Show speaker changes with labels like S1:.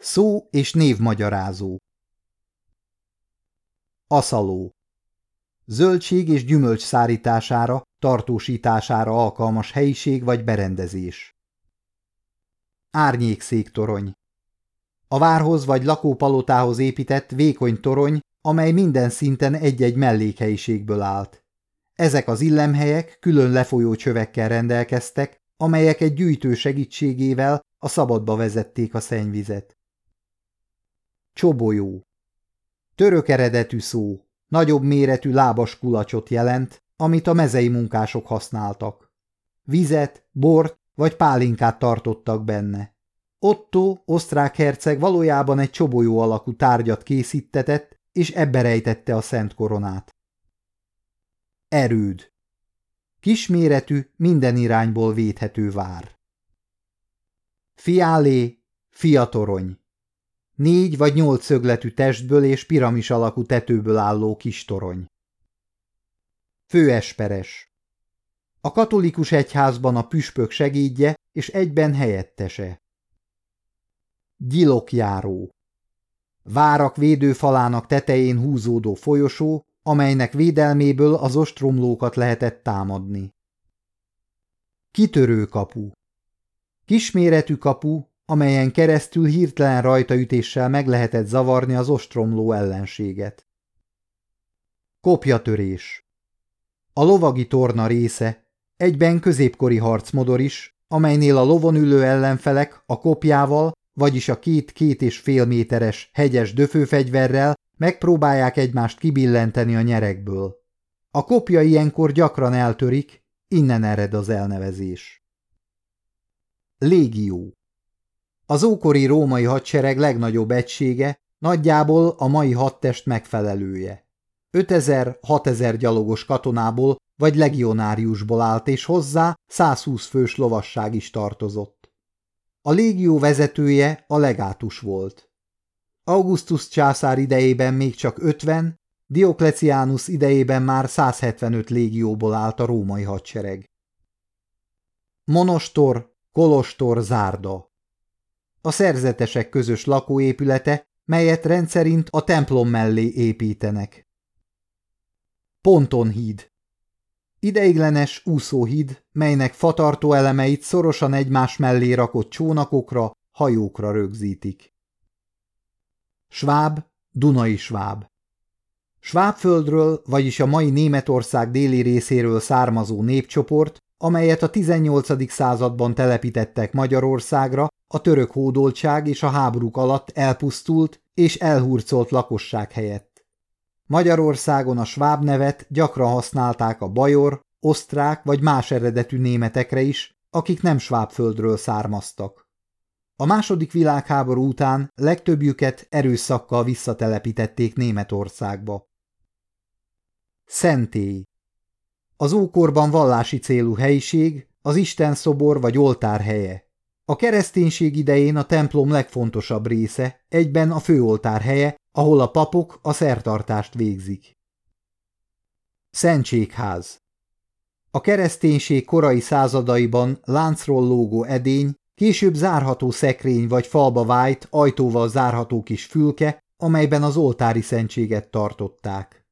S1: Szó és névmagyarázó Aszaló Zöldség és gyümölcs szárítására, tartósítására alkalmas helyiség vagy berendezés. Árnyékszéktorony A várhoz vagy lakópalotához épített vékony torony, amely minden szinten egy-egy mellékhelyiségből állt. Ezek az illemhelyek külön lefolyó csövekkel rendelkeztek, amelyek egy gyűjtő segítségével a szabadba vezették a szennyvizet. Csobolyó Török eredetű szó, nagyobb méretű lábas kulacsot jelent, amit a mezei munkások használtak. Vizet, bort vagy pálinkát tartottak benne. Otto, osztrák herceg valójában egy csobolyó alakú tárgyat készítetett, és ebbe rejtette a szent koronát. Erőd Kisméretű, minden irányból védhető vár. Fiálé, fiatorony Négy vagy nyolc szögletű testből és piramis alakú tetőből álló kis torony. Főesperes A katolikus egyházban a püspök segédje és egyben helyettese. Gyilokjáró Várak védőfalának tetején húzódó folyosó, amelynek védelméből az ostromlókat lehetett támadni. Kitörőkapu Kisméretű kapu, amelyen keresztül hirtelen rajtaütéssel meg lehetett zavarni az ostromló ellenséget. Kopjatörés A lovagi torna része, egyben középkori harcmodor is, amelynél a lovon ülő ellenfelek a kopjával, vagyis a két-két és fél méteres hegyes döfőfegyverrel megpróbálják egymást kibillenteni a nyerekből. A kopja ilyenkor gyakran eltörik, innen ered az elnevezés. Légió az ókori római hadsereg legnagyobb egysége, nagyjából a mai hadtest megfelelője. 5000-6000 gyalogos katonából vagy legionáriusból állt, és hozzá 120 fős lovasság is tartozott. A légió vezetője a legátus volt. Augustus császár idejében még csak 50, Dioklecianus idejében már 175 légióból állt a római hadsereg. Monostor, Kolostor, Zárda a szerzetesek közös lakóépülete, melyet rendszerint a templom mellé építenek. Pontonhíd Ideiglenes úszóhíd, melynek fatartó elemeit szorosan egymás mellé rakott csónakokra, hajókra rögzítik. Sváb, Dunai Sváb Svábföldről, vagyis a mai Németország déli részéről származó népcsoport, amelyet a 18. században telepítettek Magyarországra, a török hódoltság és a háborúk alatt elpusztult és elhurcolt lakosság helyett. Magyarországon a sváb nevet gyakran használták a bajor, osztrák vagy más eredetű németekre is, akik nem svábföldről származtak. A második világháború után legtöbbjüket erőszakkal visszatelepítették Németországba. Szentély Az ókorban vallási célú helyiség, az Isten szobor vagy oltár helye. A kereszténység idején a templom legfontosabb része, egyben a főoltár helye, ahol a papok a szertartást végzik. Szentségház A kereszténység korai századaiban láncról lógó edény, később zárható szekrény vagy falba vájt, ajtóval zárható kis fülke, amelyben az oltári szentséget tartották.